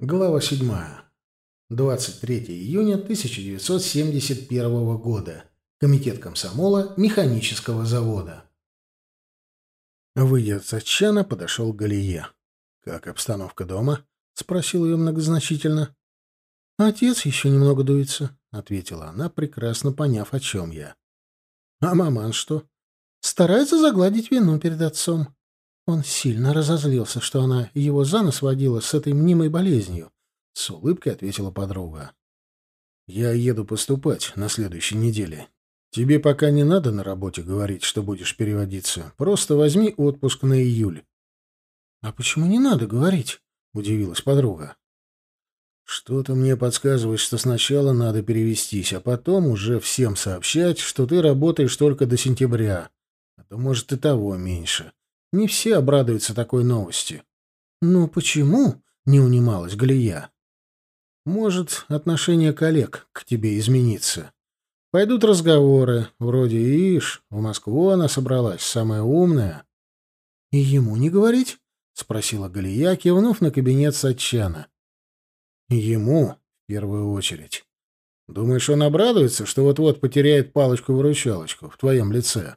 Глава 7. 23 июня 1971 года. Комитет комсомола механического завода. Выйдя от Сачана, подошел к Галие. «Как обстановка дома?» — спросил ее многозначительно. «Отец еще немного дуется», — ответила она, прекрасно поняв, о чем я. «А маман что?» «Старается загладить вину перед отцом. Он сильно разозлился, что она его за нос водила с этой мнимой болезнью. С улыбкой ответила подруга. «Я еду поступать на следующей неделе. Тебе пока не надо на работе говорить, что будешь переводиться. Просто возьми отпуск на июль». «А почему не надо говорить?» — удивилась подруга. «Что-то мне подсказывает, что сначала надо перевестись, а потом уже всем сообщать, что ты работаешь только до сентября. А то, может, и того меньше. Не все обрадуются такой новости. «Ну почему?» — не унималась Галия. «Может, отношение коллег к тебе изменится. Пойдут разговоры, вроде «Ишь, в Москву она собралась, самая умная». «И ему не говорить?» — спросила Галия, кивнув на кабинет Сатчана. «Ему, в первую очередь. Думаешь, он обрадуется, что вот-вот потеряет палочку-выручалочку в твоем лице?»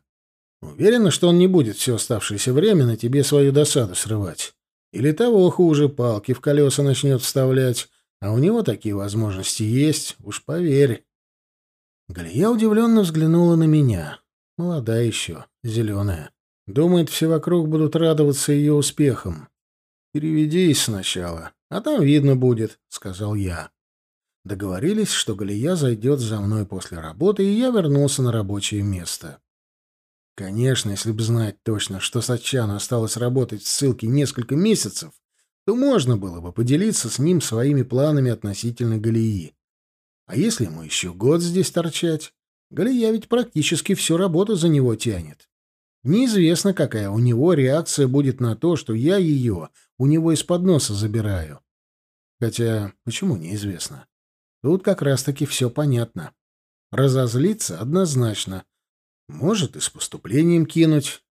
Уверена, что он не будет все оставшееся время на тебе свою досаду срывать. Или того хуже, палки в колеса начнет вставлять. А у него такие возможности есть, уж поверь. Галия удивленно взглянула на меня. Молодая еще, зеленая. Думает, все вокруг будут радоваться ее успехам. «Переведись сначала, а там видно будет», — сказал я. Договорились, что Галия зайдет за мной после работы, и я вернулся на рабочее место. Конечно, если бы знать точно, что Сачану осталось работать в ссылке несколько месяцев, то можно было бы поделиться с ним своими планами относительно Галии. А если ему еще год здесь торчать? Галия ведь практически всю работу за него тянет. Неизвестно, какая у него реакция будет на то, что я ее у него из-под носа забираю. Хотя, почему неизвестно? Тут как раз-таки все понятно. Разозлиться однозначно, может, и с поступлением кинуть.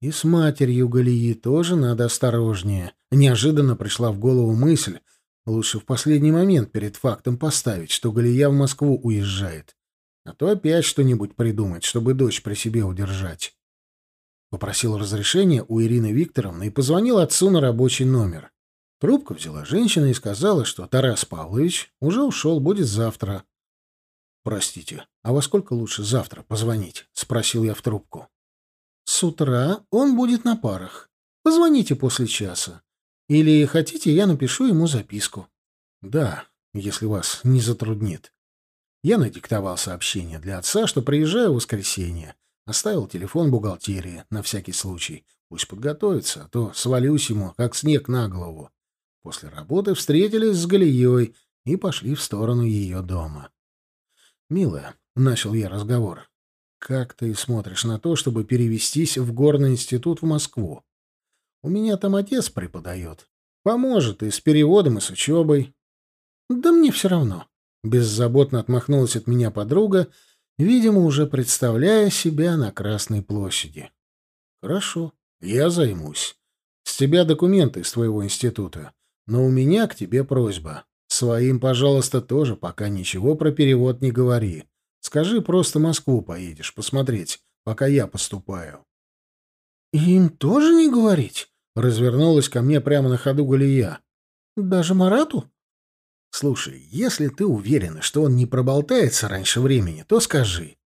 И с матерью Галии тоже надо осторожнее. Неожиданно пришла в голову мысль, лучше в последний момент перед фактом поставить, что Галия в Москву уезжает. А то опять что-нибудь придумать, чтобы дочь при себе удержать. Попросил разрешения у Ирины Викторовны и позвонил отцу на рабочий номер. Трубку взяла женщина и сказала, что Тарас Павлович уже ушел, будет завтра. «Простите, а во сколько лучше завтра позвонить?» — спросил я в трубку. «С утра он будет на парах. Позвоните после часа. Или хотите, я напишу ему записку?» «Да, если вас не затруднит». Я надиктовал сообщение для отца, что приезжаю в воскресенье. Оставил телефон бухгалтерии на всякий случай. Пусть подготовится, а то свалюсь ему, как снег на голову. После работы встретились с Галией и пошли в сторону ее дома. «Милая», — начал я разговор, — «как ты смотришь на то, чтобы перевестись в горный институт в Москву? У меня там отец преподает. Поможет и с переводом, и с учебой». «Да мне все равно», — беззаботно отмахнулась от меня подруга, видимо, уже представляя себя на Красной площади. «Хорошо, я займусь. С тебя документы из твоего института, но у меня к тебе просьба. Своим, пожалуйста, тоже пока ничего про перевод не говори. Скажи, просто Москву поедешь посмотреть, пока я поступаю. Им тоже не говорить? Развернулась ко мне прямо на ходу Галия. Даже Марату? Слушай, если ты уверена, что он не проболтается раньше времени, то скажи.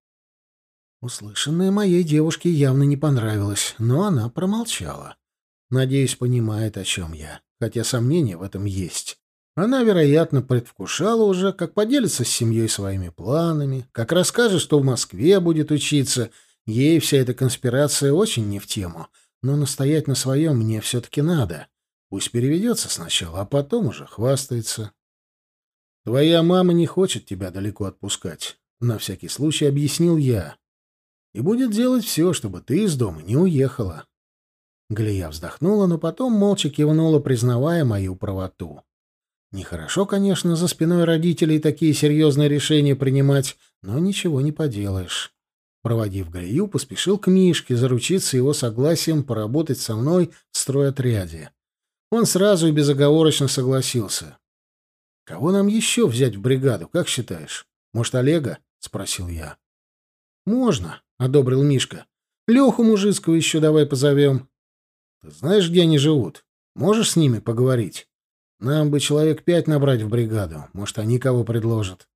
Услышанное моей девушке явно не понравилось, но она промолчала. Надеюсь, понимает, о чем я, хотя сомнения в этом есть. Она, вероятно, предвкушала уже, как поделится с семьей своими планами, как расскажет, что в Москве будет учиться. Ей вся эта конспирация очень не в тему, но настоять на своем мне все-таки надо. Пусть переведется сначала, а потом уже хвастается. «Твоя мама не хочет тебя далеко отпускать», — на всякий случай объяснил я. «И будет делать все, чтобы ты из дома не уехала». Галия вздохнула, но потом молча кивнула, признавая мою правоту. Нехорошо, конечно, за спиной родителей такие серьезные решения принимать, но ничего не поделаешь. Проводив Галию, поспешил к Мишке заручиться его согласием поработать со мной в стройотряде. Он сразу и безоговорочно согласился. Кого нам еще взять в бригаду, как считаешь? Может, Олега? спросил я. Можно, одобрил Мишка. Леху Мужицкого еще давай позовем. Ты знаешь, где они живут? Можешь с ними поговорить? Нам бы человек пять набрать в бригаду. Может, они кого предложат.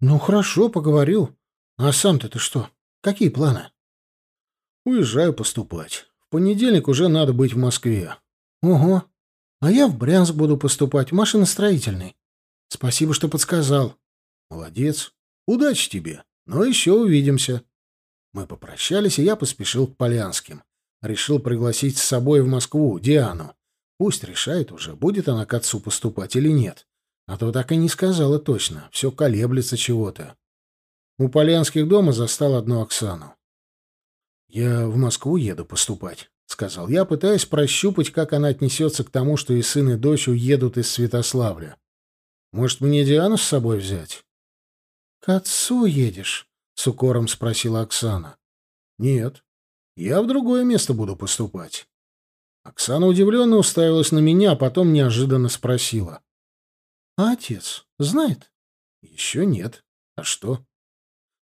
Ну, хорошо, поговорю. А сам-то ты что? Какие планы? Уезжаю поступать. В понедельник уже надо быть в Москве. Ого. А я в Брянск буду поступать, машиностроительный. Спасибо, что подсказал. Молодец. Удачи тебе. Но еще увидимся. Мы попрощались, и я поспешил к Полянским. Решил пригласить с собой в Москву Диану. Пусть решает уже, будет она к отцу поступать или нет. А то так и не сказала точно. Все колеблется чего-то. У Полянских дома застал одну Оксану. «Я в Москву еду поступать», — сказал я, пытаясь прощупать, как она отнесется к тому, что и сын, и дочь уедут из Святославля. «Может, мне Диану с собой взять?» «К отцу едешь?» — с укором спросила Оксана. «Нет, я в другое место буду поступать». Оксана удивленно уставилась на меня, а потом неожиданно спросила. «А отец знает?» «Еще нет. А что?»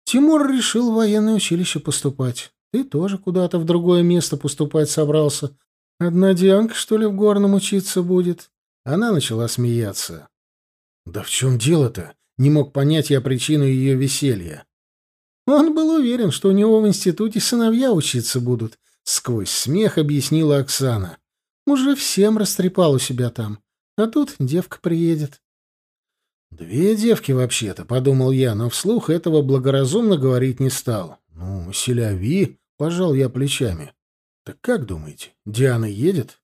«Тимур решил в военное училище поступать. Ты тоже куда-то в другое место поступать собрался. Одна Дианка, что ли, в горном учиться будет?» Она начала смеяться. «Да в чем дело-то?» Не мог понять я причину ее веселья. Он был уверен, что у него в институте сыновья учиться будут. Сквозь смех объяснила Оксана. Уже всем растрепал у себя там. А тут девка приедет. «Две девки, вообще-то», — подумал я, но вслух этого благоразумно говорить не стал. «Ну, селяви», — пожал я плечами. «Так как думаете, Диана едет?»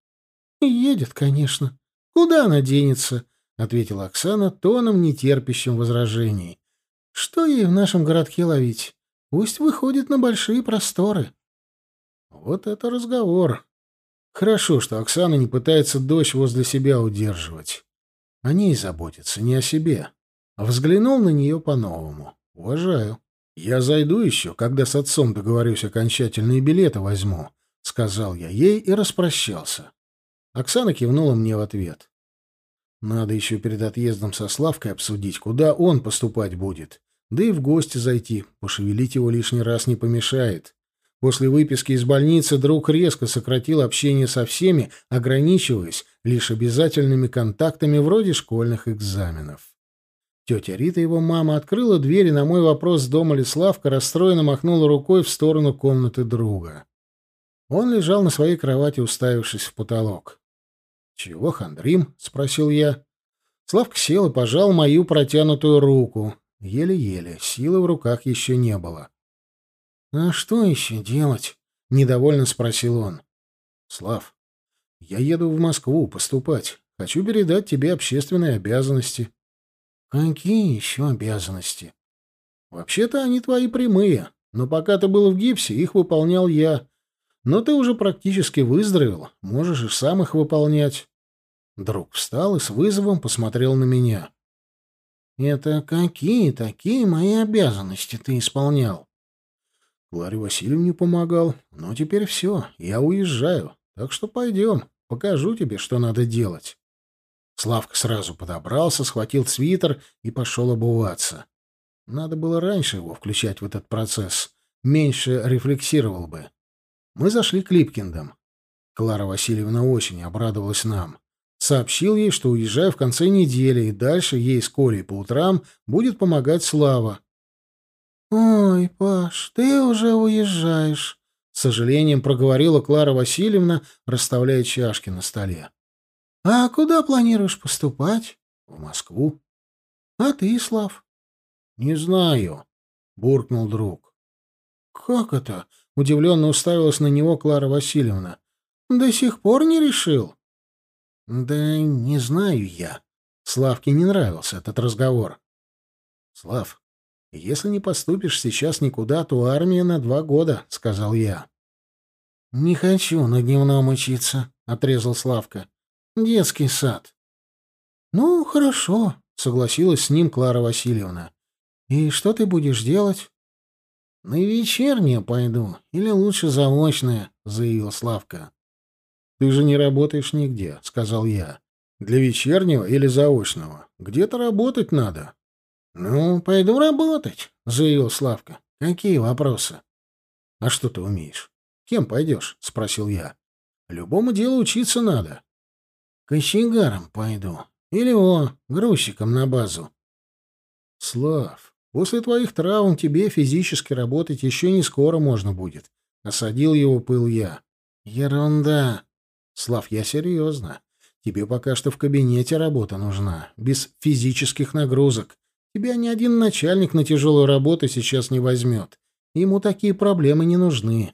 «Едет, конечно. Куда она денется?» — ответила Оксана тоном, нетерпящим возражений. «Что ей в нашем городке ловить? Пусть выходит на большие просторы». Вот это разговор. Хорошо, что Оксана не пытается дочь возле себя удерживать. О ней заботится, не о себе. Взглянул на нее по-новому. Уважаю. Я зайду еще, когда с отцом договорюсь окончательные билеты возьму, — сказал я ей и распрощался. Оксана кивнула мне в ответ. Надо еще перед отъездом со Славкой обсудить, куда он поступать будет. Да и в гости зайти, пошевелить его лишний раз не помешает. После выписки из больницы друг резко сократил общение со всеми, ограничиваясь лишь обязательными контактами вроде школьных экзаменов. Тетя Рита, его мама, открыла дверь и на мой вопрос, дома ли Славка, расстроенно махнула рукой в сторону комнаты друга. Он лежал на своей кровати, уставившись в потолок. «Чего хандрим?» — спросил я. Славка сел и пожал мою протянутую руку. Еле-еле, силы в руках еще не было. «А что еще делать?» — недовольно спросил он. «Слав, я еду в Москву поступать. Хочу передать тебе общественные обязанности». «Какие еще обязанности?» «Вообще-то они твои прямые, но пока ты был в гипсе, их выполнял я. Но ты уже практически выздоровел, можешь и сам их выполнять». Друг встал и с вызовом посмотрел на меня. «Это какие такие мои обязанности ты исполнял?» Кларе Васильевне помогал, но теперь все, я уезжаю, так что пойдем, покажу тебе, что надо делать. Славка сразу подобрался, схватил свитер и пошел обуваться. Надо было раньше его включать в этот процесс, меньше рефлексировал бы. Мы зашли к Липкиндам. Клара Васильевна очень обрадовалась нам. Сообщил ей, что уезжаю в конце недели, и дальше ей с Колей по утрам будет помогать Слава. «Ой, Паш, ты уже уезжаешь», — с сожалением проговорила Клара Васильевна, расставляя чашки на столе. «А куда планируешь поступать?» «В Москву». «А ты, Слав?» «Не знаю», — буркнул друг. «Как это?» — удивленно уставилась на него Клара Васильевна. «До сих пор не решил?» «Да не знаю я». Славке не нравился этот разговор. «Слав, «Если не поступишь сейчас никуда, то армия на два года», — сказал я. «Не хочу на дневном учиться», — отрезал Славка. «Детский сад». «Ну, хорошо», — согласилась с ним Клара Васильевна. «И что ты будешь делать?» «На вечернее пойду, или лучше заочное», — заявил Славка. «Ты же не работаешь нигде», — сказал я. Для вечернего или заочного? Где-то работать надо. Ну, пойду работать, заявил Славка. Какие вопросы? А что ты умеешь? Кем пойдешь? спросил я. Любому делу учиться надо. Кочегаром пойду. Или о, грузчиком на базу. Слав, после твоих травм тебе физически работать еще не скоро можно будет. Осадил его пыл я. Ерунда. Слав, я серьезно. Тебе пока что в кабинете работа нужна, без физических нагрузок. Тебя ни один начальник на тяжелую работу сейчас не возьмет. Ему такие проблемы не нужны.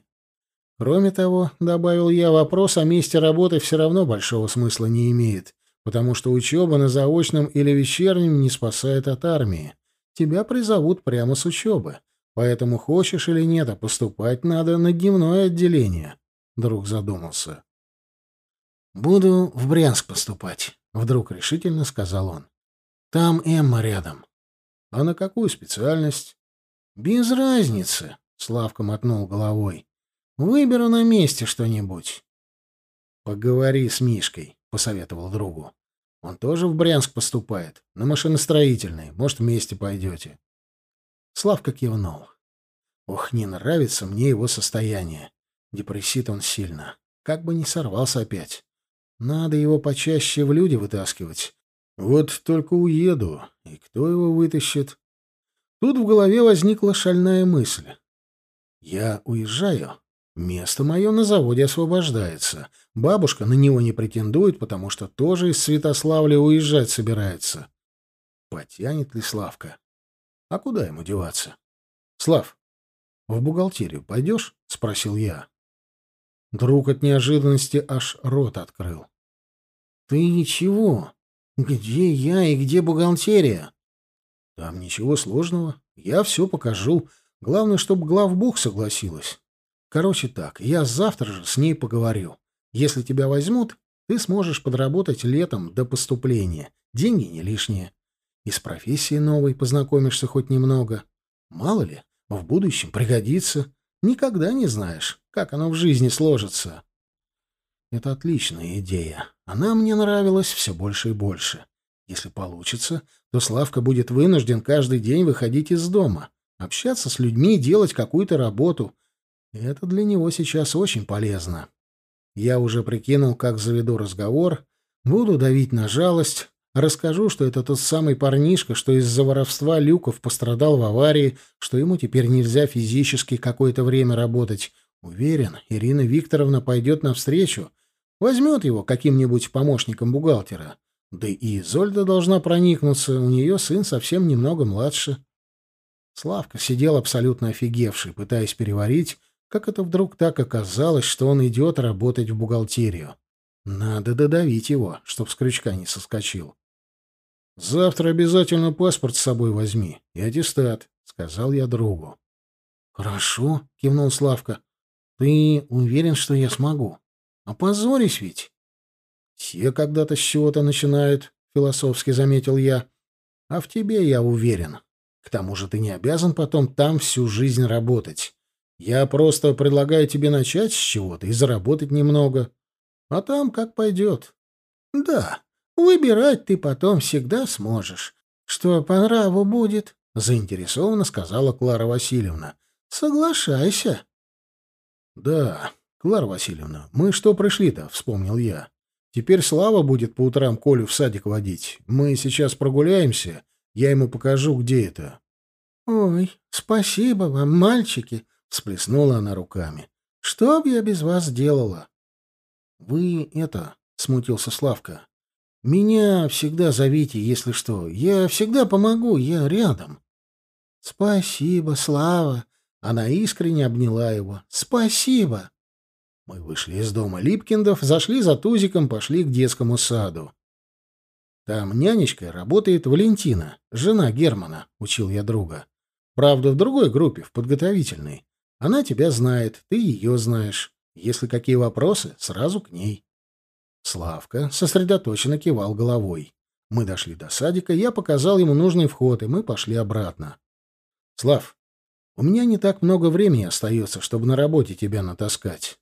Кроме того, добавил я, вопрос о месте работы все равно большого смысла не имеет, потому что учеба на заочном или вечернем не спасает от армии. Тебя призовут прямо с учебы. Поэтому хочешь или нет, а поступать надо на дневное отделение. Друг задумался. «Буду в Брянск поступать», — вдруг решительно сказал он. «Там Эмма рядом». «А на какую специальность?» «Без разницы», — Славка мотнул головой. «Выберу на месте что-нибудь». «Поговори с Мишкой», — посоветовал другу. «Он тоже в Брянск поступает, на машиностроительный. Может, вместе пойдете». Славка кивнул. «Ох, не нравится мне его состояние. Депрессит он сильно. Как бы не сорвался опять. Надо его почаще в люди вытаскивать. Вот только уеду, и кто его вытащит? Тут в голове возникла шальная мысль. Я уезжаю. Место мое на заводе освобождается. Бабушка на него не претендует, потому что тоже из Святославля уезжать собирается. Потянет ли Славка? А куда ему деваться? Слав, в бухгалтерию пойдешь? — спросил я. Друг от неожиданности аж рот открыл. «Ты ничего. Где я и где бухгалтерия?» «Там ничего сложного. Я все покажу. Главное, чтобы главбух согласилась. Короче так, я завтра же с ней поговорю. Если тебя возьмут, ты сможешь подработать летом до поступления. Деньги не лишние. И с профессией новой познакомишься хоть немного. Мало ли, в будущем пригодится. Никогда не знаешь, как оно в жизни сложится. Это отличная идея. Она мне нравилась все больше и больше. Если получится, то Славка будет вынужден каждый день выходить из дома, общаться с людьми, делать какую-то работу. Это для него сейчас очень полезно. Я уже прикинул, как заведу разговор, буду давить на жалость, Расскажу, что это тот самый парнишка, что из-за воровства люков пострадал в аварии, что ему теперь нельзя физически какое-то время работать. Уверен, Ирина Викторовна пойдет навстречу, возьмет его каким-нибудь помощником бухгалтера. Да и Зольда должна проникнуться, у нее сын совсем немного младше. Славка сидел абсолютно офигевший, пытаясь переварить, как это вдруг так оказалось, что он идет работать в бухгалтерию. Надо додавить его, чтоб с крючка не соскочил. «Завтра обязательно паспорт с собой возьми и аттестат», — сказал я другу. «Хорошо», — кивнул Славка. «Ты уверен, что я смогу? Опозорись ведь». «Все когда-то с чего-то начинают», — философски заметил я. «А в тебе я уверен. К тому же ты не обязан потом там всю жизнь работать. Я просто предлагаю тебе начать с чего-то и заработать немного. А там как пойдет». «Да», Выбирать ты потом всегда сможешь. Что по нраву будет, — заинтересованно сказала Клара Васильевна. — Соглашайся. — Да, Клара Васильевна, мы что пришли-то, — вспомнил я. Теперь Слава будет по утрам Колю в садик водить. Мы сейчас прогуляемся, я ему покажу, где это. — Ой, спасибо вам, мальчики, — всплеснула она руками. — Что б я без вас делала? — Вы это, — смутился Славка, меня всегда зовите, если что. Я всегда помогу, я рядом. Спасибо, Слава. Она искренне обняла его. Спасибо. Мы вышли из дома Липкиндов, зашли за Тузиком, пошли к детскому саду. Там нянечкой работает Валентина, жена Германа, учил я друга. Правда, в другой группе, в подготовительной. Она тебя знает, ты ее знаешь. Если какие вопросы, сразу к ней. Славка сосредоточенно кивал головой. Мы дошли до садика, я показал ему нужный вход, и мы пошли обратно. «Слав, у меня не так много времени остается, чтобы на работе тебя натаскать.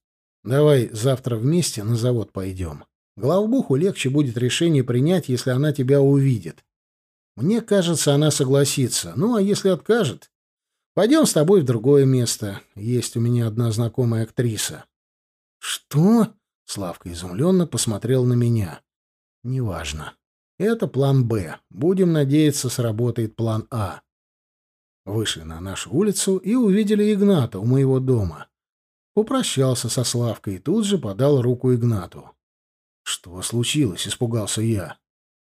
Давай завтра вместе на завод пойдем. Главбуху легче будет решение принять, если она тебя увидит. Мне кажется, она согласится. Ну, а если откажет, пойдем с тобой в другое место. Есть у меня одна знакомая актриса. Что? Славка изумленно посмотрел на меня. Неважно. Это план «Б». Будем надеяться, сработает план «А». Вышли на нашу улицу и увидели Игната у моего дома. Попрощался со Славкой и тут же подал руку Игнату. «Что случилось?» — испугался я.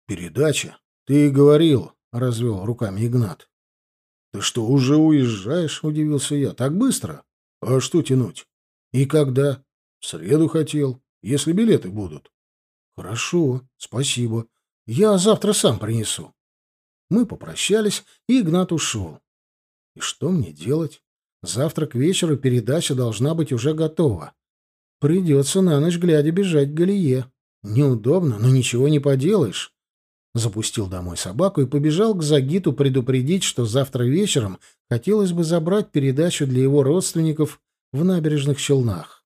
«Передача? Ты и говорил», — развел руками Игнат. «Ты что, уже уезжаешь?» — удивился я. «Так быстро? А что тянуть? И когда?» «В среду хотел, если билеты будут». «Хорошо, спасибо. Я завтра сам принесу». Мы попрощались, и Игнат ушел. И что мне делать? Завтра к вечеру передача должна быть уже готова. Придется на ночь глядя бежать к Галие. Неудобно, но ничего не поделаешь. Запустил домой собаку и побежал к Загиту предупредить, что завтра вечером хотелось бы забрать передачу для его родственников в набережных Челнах.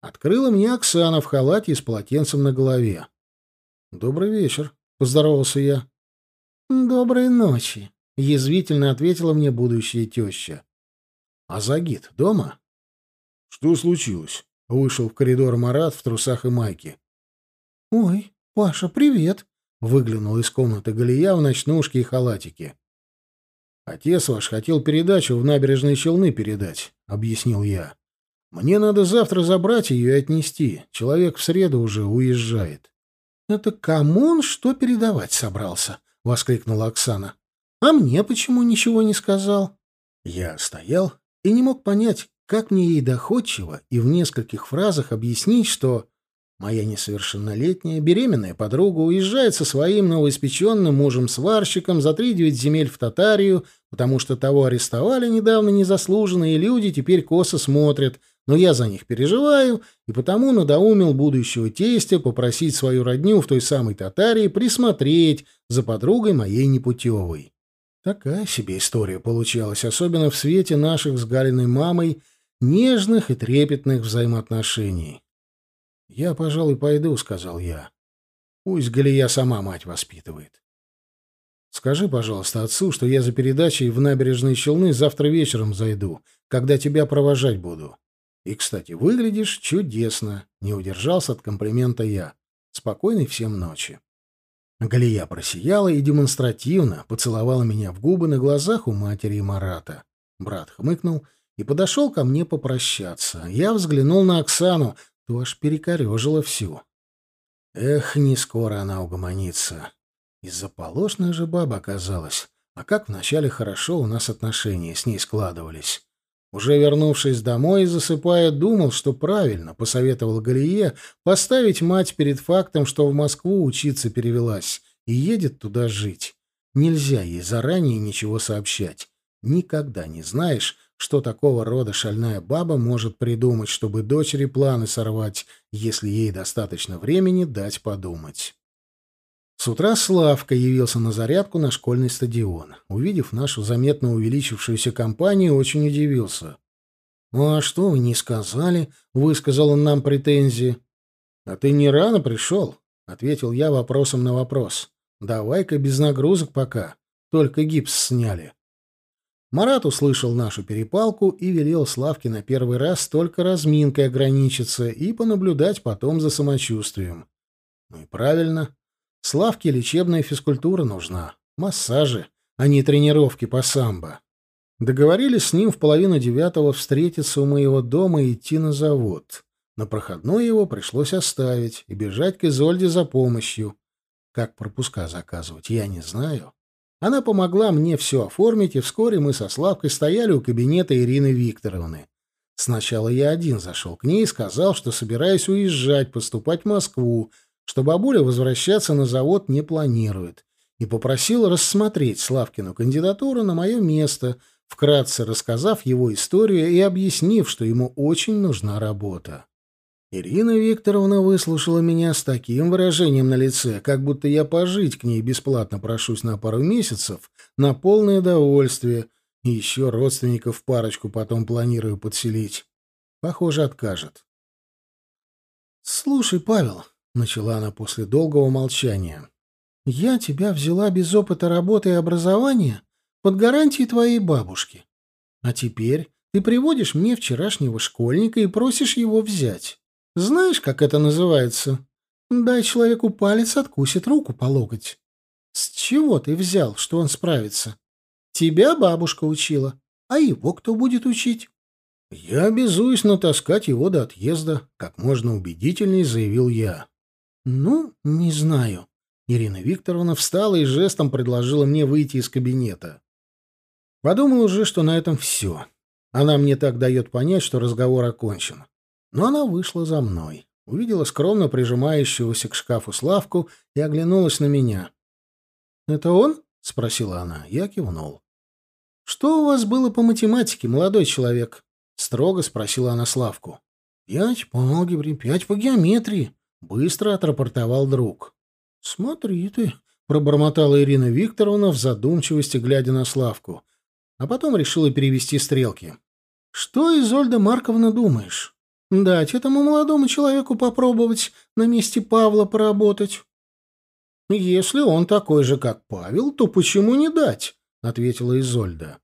Открыла мне Оксана в халате и с полотенцем на голове. «Добрый вечер», — поздоровался я. «Доброй ночи», — язвительно ответила мне будущая теща. «А Загид дома?» «Что случилось?» — вышел в коридор Марат в трусах и майке. «Ой, Паша, привет!» — выглянул из комнаты Галия в ночнушке и халатике. «Отец ваш хотел передачу в набережные Челны передать», — объяснил я. «Мне надо завтра забрать ее и отнести. Человек в среду уже уезжает». «Это кому он что передавать собрался?» — воскликнула Оксана. «А мне почему ничего не сказал?» Я стоял и не мог понять, как мне ей доходчиво и в нескольких фразах объяснить, что Моя несовершеннолетняя беременная подруга уезжает со своим новоиспеченным мужем-сварщиком за три-девять земель в Татарию, потому что того арестовали недавно незаслуженно, и люди теперь косо смотрят, но я за них переживаю, и потому надоумил будущего тестя попросить свою родню в той самой Татарии присмотреть за подругой моей непутевой. Такая себе история получалась, особенно в свете наших с Галиной мамой нежных и трепетных взаимоотношений. «Я, пожалуй, пойду», — сказал я. «Пусть Галия сама мать воспитывает». «Скажи, пожалуйста, отцу, что я за передачей в набережные Челны завтра вечером зайду, когда тебя провожать буду. И, кстати, выглядишь чудесно», — не удержался от комплимента я. «Спокойной всем ночи». Галия просияла и демонстративно поцеловала меня в губы на глазах у матери Марата. Брат хмыкнул и подошел ко мне попрощаться. Я взглянул на Оксану, то аж перекорежило всю. Эх, не скоро она угомонится. Из-за же баба оказалась. А как вначале хорошо у нас отношения с ней складывались. Уже вернувшись домой и засыпая, думал, что правильно посоветовал Галие поставить мать перед фактом, что в Москву учиться перевелась и едет туда жить. Нельзя ей заранее ничего сообщать. Никогда не знаешь, что такого рода шальная баба может придумать, чтобы дочери планы сорвать, если ей достаточно времени дать подумать. С утра Славка явился на зарядку на школьный стадион. Увидев нашу заметно увеличившуюся компанию, очень удивился. «Ну а что вы не сказали?» — высказал он нам претензии. «А ты не рано пришел?» — ответил я вопросом на вопрос. «Давай-ка без нагрузок пока. Только гипс сняли». Марат услышал нашу перепалку и велел Славке на первый раз только разминкой ограничиться и понаблюдать потом за самочувствием. Ну и правильно. Славке лечебная физкультура нужна. Массажи, а не тренировки по самбо. Договорились с ним в половину девятого встретиться у моего дома и идти на завод. На проходной его пришлось оставить и бежать к Изольде за помощью. Как пропуска заказывать, я не знаю. Она помогла мне все оформить, и вскоре мы со Славкой стояли у кабинета Ирины Викторовны. Сначала я один зашел к ней и сказал, что собираюсь уезжать, поступать в Москву, что бабуля возвращаться на завод не планирует, и попросил рассмотреть Славкину кандидатуру на мое место, вкратце рассказав его историю и объяснив, что ему очень нужна работа. Ирина Викторовна выслушала меня с таким выражением на лице, как будто я пожить к ней бесплатно прошусь на пару месяцев, на полное довольствие, и еще родственников парочку потом планирую подселить. Похоже, откажет. «Слушай, Павел, — начала она после долгого молчания. «Я тебя взяла без опыта работы и образования под гарантией твоей бабушки. А теперь ты приводишь мне вчерашнего школьника и просишь его взять. Знаешь, как это называется? Дай человеку палец, откусит руку по локоть. С чего ты взял, что он справится? Тебя бабушка учила, а его кто будет учить? Я обязуюсь натаскать его до отъезда, как можно убедительней заявил я. Ну, не знаю. Ирина Викторовна встала и жестом предложила мне выйти из кабинета. Подумал уже, что на этом все. Она мне так дает понять, что разговор окончен. Но она вышла за мной, увидела скромно прижимающегося к шкафу Славку и оглянулась на меня. «Это он?» — спросила она. Я кивнул. «Что у вас было по математике, молодой человек?» — строго спросила она Славку. «Пять по алгебре, пять по геометрии», — быстро отрапортовал друг. «Смотри ты», — пробормотала Ирина Викторовна в задумчивости, глядя на Славку а потом решила перевести стрелки. «Что, Изольда Марковна, думаешь? Дать этому молодому человеку попробовать на месте Павла поработать?» «Если он такой же, как Павел, то почему не дать?» — ответила Изольда.